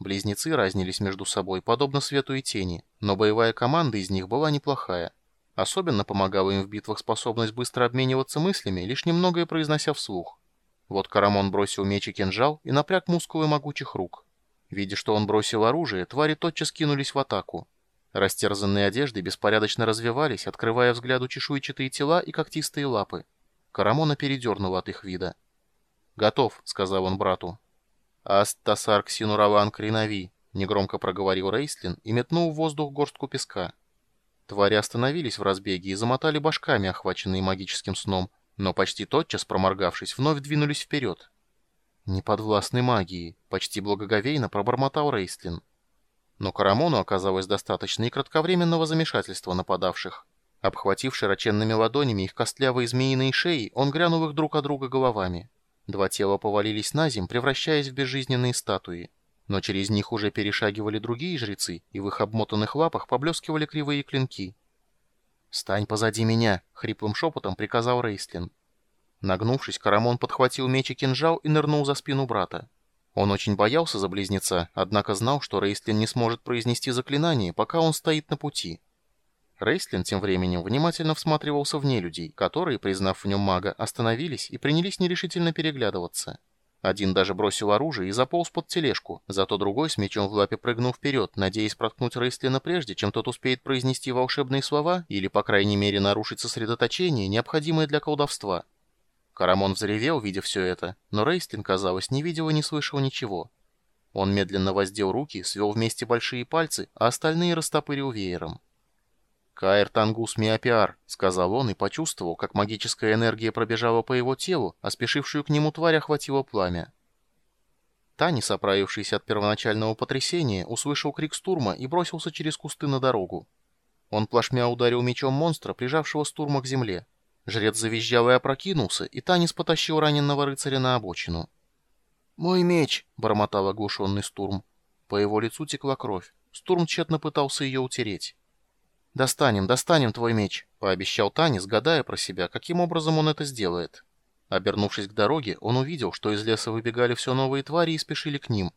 Близнецы разнились между собой, подобно свету и тени, но боевая команда из них была неплохая. Особенно помогала им в битвах способность быстро обмениваться мыслями, лишь немногое произнося вслух. Вот Карамон бросил меч и кинжал и напряг мускулы могучих рук. Видя, что он бросил оружие, твари тотчас кинулись в атаку. Растерзанные одежды беспорядочно развивались, открывая взгляду чешуйчатые тела и когтистые лапы. Карамона передернуло от их вида. «Готов», — сказал он брату. «Аст-Тасар Ксинураван Кринави», — негромко проговорил Рейслин и метнул в воздух горстку песка. Твари остановились в разбеге и замотали башками, охваченные магическим сном, но почти тотчас, проморгавшись, вновь двинулись вперед. «Неподвластной магии», — почти благоговейно пробормотал Рейслин. Но Карамону оказалось достаточно и кратковременного замешательства нападавших. Обхватив широченными ладонями их костлявые змеиные шеи, он грянул их друг от друга головами. Два тела повалились на земь, превращаясь в безжизненные статуи. Но через них уже перешагивали другие жрецы, и в их обмотанных лапах поблескивали кривые клинки. «Стань позади меня!» — хриплым шепотом приказал Рейстлин. Нагнувшись, Карамон подхватил меч и кинжал и нырнул за спину брата. Он очень боялся за близнеца, однако знал, что Рейстлин не сможет произнести заклинание, пока он стоит на пути. Рейстлин тем временем внимательно всматривался в нелюдей, которые, признав в нем мага, остановились и принялись нерешительно переглядываться. Один даже бросил оружие и заполз под тележку, зато другой с мечом в лапе прыгнул вперед, надеясь проткнуть Рейстлина прежде, чем тот успеет произнести волшебные слова или, по крайней мере, нарушить сосредоточение, необходимое для колдовства. Карамон взревел, видя все это, но Рейстлин, казалось, не видел и не слышал ничего. Он медленно воздел руки, свел вместе большие пальцы, а остальные растопырил веером. «Каэр Тангус Миопиар», — сказал он и почувствовал, как магическая энергия пробежала по его телу, а спешившую к нему тварь охватило пламя. Танис, оправившийся от первоначального потрясения, услышал крик Стурма и бросился через кусты на дорогу. Он плашмя ударил мечом монстра, прижавшего Стурма к земле. Жрец завизжал и опрокинулся, и Танис потащил раненого рыцаря на обочину. «Мой меч!» — бормотал оглушенный Стурм. По его лицу текла кровь. Стурм тщетно пытался ее утереть. «Достанем, достанем твой меч», — пообещал Танис, гадая про себя, каким образом он это сделает. Обернувшись к дороге, он увидел, что из леса выбегали все новые твари и спешили к ним.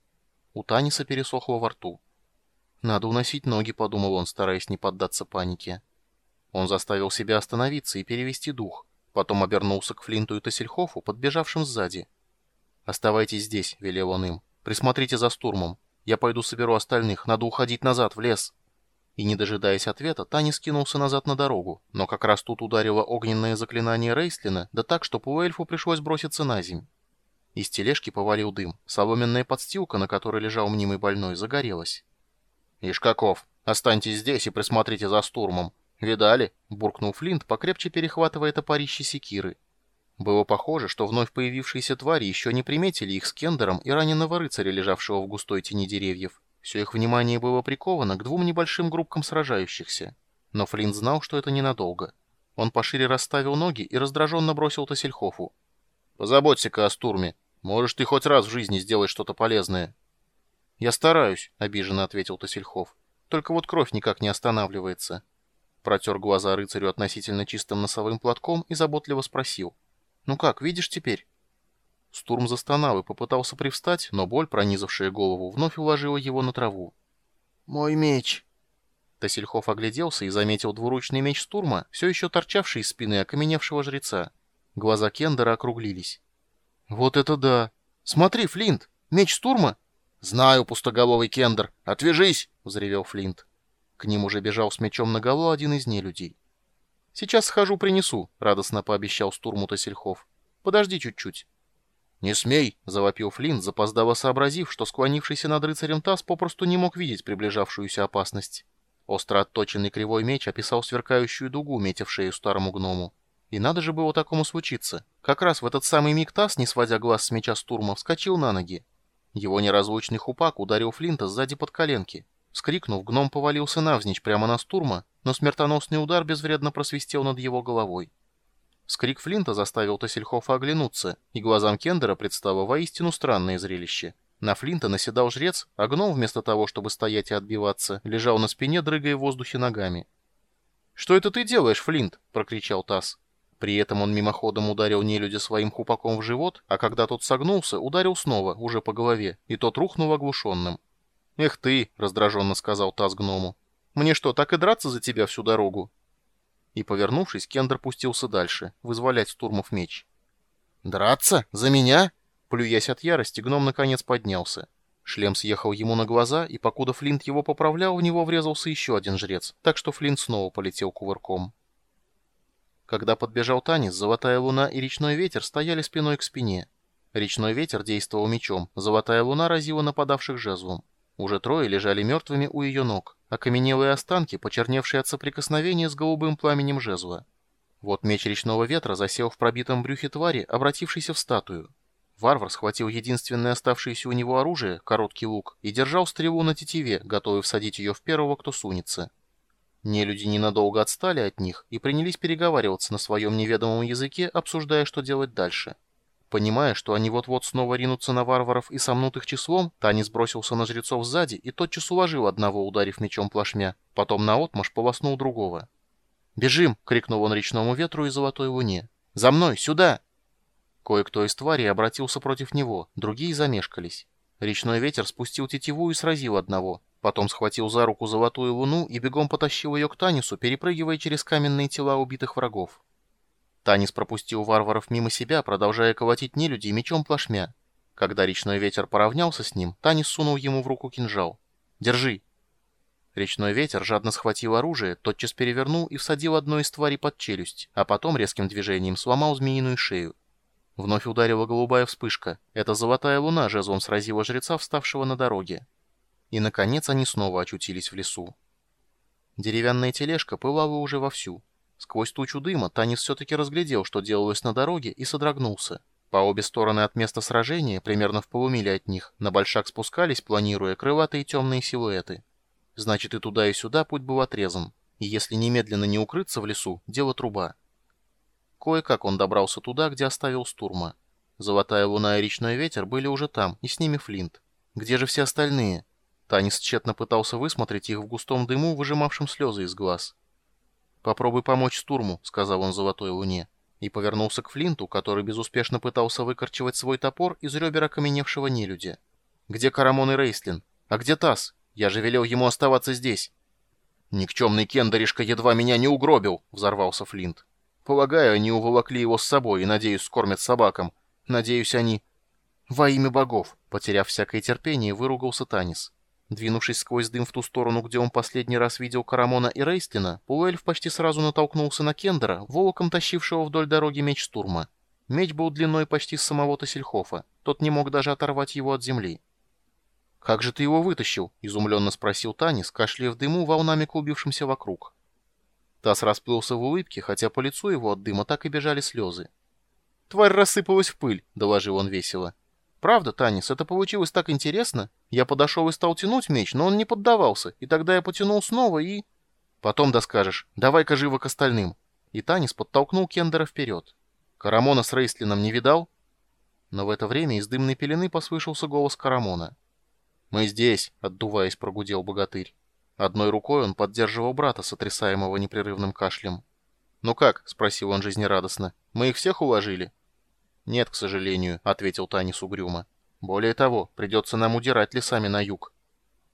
У Таниса пересохло во рту. «Надо уносить ноги», — подумал он, стараясь не поддаться панике. Он заставил себя остановиться и перевести дух. Потом обернулся к Флинту и Тассельхофу, подбежавшим сзади. «Оставайтесь здесь», — велел он им. «Присмотрите за штурмом. Я пойду соберу остальных. Надо уходить назад, в лес». И, не дожидаясь ответа, Танис кинулся назад на дорогу, но как раз тут ударило огненное заклинание Рейслина, да так, что полуэльфу пришлось броситься на земь. Из тележки повалил дым. Соломенная подстилка, на которой лежал мнимый больной, загорелась. «Ишкаков, останьтесь здесь и присмотрите за штурмом. Видали?» — буркнул Флинт, покрепче перехватывая топорище секиры. Было похоже, что вновь появившиеся твари еще не приметили их с Кендером и раненого рыцаря, лежавшего в густой тени деревьев. Все их внимание было приковано к двум небольшим группкам сражающихся. Но Флинт знал, что это ненадолго. Он пошире расставил ноги и раздраженно бросил Тассельхофу. «Позаботься-ка о Стурме. Можешь ты хоть раз в жизни сделать что-то полезное». «Я стараюсь», — обиженно ответил Тассельхоф. «Только вот кровь никак не останавливается». Протер глаза рыцарю относительно чистым носовым платком и заботливо спросил. «Ну как, видишь теперь?» Стурм застонал и попытался привстать, но боль, пронизавшая голову, вновь уложила его на траву. «Мой меч!» Тасельхов огляделся и заметил двуручный меч Стурма, все еще торчавший из спины окаменевшего жреца. Глаза Кендера округлились. «Вот это да! Смотри, Флинт! Меч Стурма!» «Знаю, пустоголовый Кендер! Отвяжись!» — взревел Флинт. К ним уже бежал с мечом наголо один из нелюдей. «Сейчас схожу, принесу», — радостно пообещал Стурму Тасельхов. «Подожди чуть-чуть». «Не смей!» — завопил Флинн, запоздало сообразив, что склонившийся над рыцарем таз попросту не мог видеть приближавшуюся опасность. Остро отточенный кривой меч описал сверкающую дугу, метя шею старому гному. И надо же было такому случиться. Как раз в этот самый миг таз, не сводя глаз с меча Стурма, вскочил на ноги. Его неразлучный хупак ударил Флинта сзади под коленки. Вскрикнув, гном повалился навзничь прямо на Стурма, но смертоносный удар безвредно просвистел над его головой. Скрик Флинта заставил Тассельхофа оглянуться, и глазам Кендера представило воистину странное зрелище. На Флинта наседал жрец, а гном вместо того, чтобы стоять и отбиваться, лежал на спине, дрыгая в воздухе ногами. «Что это ты делаешь, Флинт?» — прокричал Тасс. При этом он мимоходом ударил нелюдя своим хупаком в живот, а когда тот согнулся, ударил снова, уже по голове, и тот рухнул оглушенным. «Эх ты!» — раздраженно сказал Таз гному. «Мне что, так и драться за тебя всю дорогу?» И, повернувшись, Кендер пустился дальше, вызволять Стурмов меч. «Драться? За меня?» Плюясь от ярости, гном наконец поднялся. Шлем съехал ему на глаза, и покуда Флинт его поправлял, в него врезался еще один жрец, так что Флинт снова полетел кувырком. Когда подбежал Танис, Золотая Луна и Речной Ветер стояли спиной к спине. Речной Ветер действовал мечом, Золотая Луна разила нападавших жезлом. Уже трое лежали мертвыми у ее ног, окаменелые останки, почерневшие от соприкосновения с голубым пламенем жезла. Вот меч Речного Ветра засел в пробитом брюхе твари, обратившейся в статую. Варвар схватил единственное оставшееся у него оружие, короткий лук, и держал стрелу на тетиве, готовый всадить ее в первого, кто сунется. Нелюди ненадолго отстали от них и принялись переговариваться на своем неведомом языке, обсуждая, что делать дальше. Понимая, что они вот-вот снова ринутся на варваров и сомнут их числом, Танис бросился на жрецов сзади и тотчас уложил одного, ударив мечом плашмя, потом наотмашь полоснул другого. «Бежим!» — крикнул он речному ветру и золотой луне. «За мной! Сюда!» Кое-кто из тварей обратился против него, другие замешкались. Речной ветер спустил тетиву и сразил одного, Потом схватил за руку золотую луну и бегом потащил ее к Танису, перепрыгивая через каменные тела убитых врагов. Танис пропустил варваров мимо себя, продолжая колотить нелюдей мечом плашмя. Когда речной ветер поравнялся с ним, Танис сунул ему в руку кинжал. «Держи!» Речной ветер жадно схватил оружие, тотчас перевернул и всадил одной из тварей под челюсть, а потом резким движением сломал змеиную шею. Вновь ударила голубая вспышка. Эта золотая луна жезлом сразила жреца, вставшего на дороге и, наконец, они снова очутились в лесу. Деревянная тележка пылала уже вовсю. Сквозь тучу дыма Танис все-таки разглядел, что делалось на дороге, и содрогнулся. По обе стороны от места сражения, примерно в полумиле от них, на большак спускались, планируя крылатые темные силуэты. Значит, и туда, и сюда путь был отрезан. И если немедленно не укрыться в лесу, дело труба. Кое-как он добрался туда, где оставил Стурма. Золотая луна и речной ветер были уже там, и с ними Флинт. Где же все остальные? Танис тщетно пытался высмотреть их в густом дыму, выжимавшем слезы из глаз. «Попробуй помочь Стурму», — сказал он Золотой Луне, и повернулся к Флинту, который безуспешно пытался выкорчевать свой топор из ребер окаменевшего нелюдя. «Где Карамон и Рейстлин? А где Тасс? Я же велел ему оставаться здесь». «Никчемный кендаришка едва меня не угробил», — взорвался Флинт. «Полагаю, они уволокли его с собой и, надеюсь, скормят собакам. Надеюсь, они...» «Во имя богов!» — потеряв всякое терпение, выругался Танис. Двинувшись сквозь дым в ту сторону, где он последний раз видел Карамона и Рейстлина, Пуэльф почти сразу натолкнулся на Кендера, волоком тащившего вдоль дороги меч Стурма. Меч был длиной почти с самого Тассельхофа. Тот не мог даже оторвать его от земли. «Как же ты его вытащил?» — изумленно спросил Танис, кашляя в дыму, волнами клубившимся вокруг. Тасс расплылся в улыбке, хотя по лицу его от дыма так и бежали слезы. «Тварь рассыпалась в пыль», — доложил он весело. Правда, Танис, это получилось так интересно. Я подошел и стал тянуть меч, но он не поддавался, и тогда я потянул снова и... Потом доскажешь. Давай-ка живо к остальным. И Танис подтолкнул Кендера вперед. Карамона с Рейстлином не видал? Но в это время из дымной пелены послышался голос Карамона. «Мы здесь», — отдуваясь, прогудел богатырь. Одной рукой он поддерживал брата, сотрясаемого непрерывным кашлем. «Ну как?» — спросил он жизнерадостно. «Мы их всех уложили?» «Нет, к сожалению», — ответил Танис угрюмо. «Более того, придется нам удирать лесами на юг».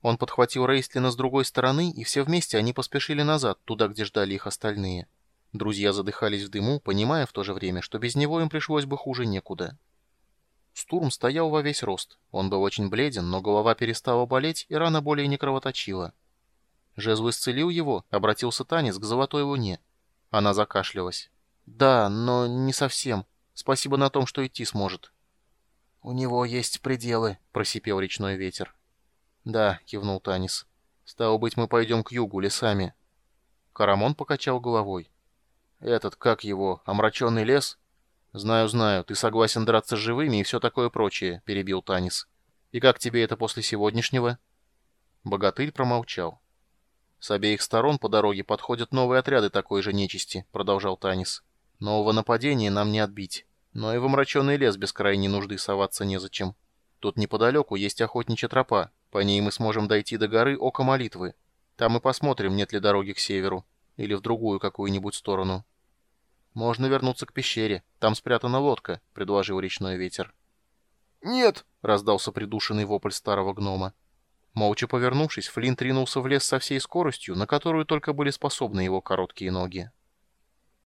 Он подхватил Рейстлина с другой стороны, и все вместе они поспешили назад, туда, где ждали их остальные. Друзья задыхались в дыму, понимая в то же время, что без него им пришлось бы хуже некуда. Стурм стоял во весь рост. Он был очень бледен, но голова перестала болеть, и рана более не кровоточила. Жезл исцелил его, обратился Танец к Золотой Луне. Она закашлялась. «Да, но не совсем. Спасибо на том, что идти сможет». «У него есть пределы», — просипел речной ветер. «Да», — кивнул Танис. «Стало быть, мы пойдем к югу, лесами». Карамон покачал головой. «Этот, как его, омраченный лес?» «Знаю, знаю, ты согласен драться с живыми и все такое прочее», — перебил Танис. «И как тебе это после сегодняшнего?» Богатырь промолчал. «С обеих сторон по дороге подходят новые отряды такой же нечисти», — продолжал Танис. «Нового нападения нам не отбить. Но и в омраченный лес без крайней нужды соваться незачем. Тут неподалеку есть охотничья тропа. По ней мы сможем дойти до горы Ока Молитвы. Там и посмотрим, нет ли дороги к северу. Или в другую какую-нибудь сторону. Можно вернуться к пещере. Там спрятана лодка, — предложил речной ветер. «Нет!» — раздался придушенный вопль старого гнома. Молча повернувшись, Флинт ринулся в лес со всей скоростью, на которую только были способны его короткие ноги.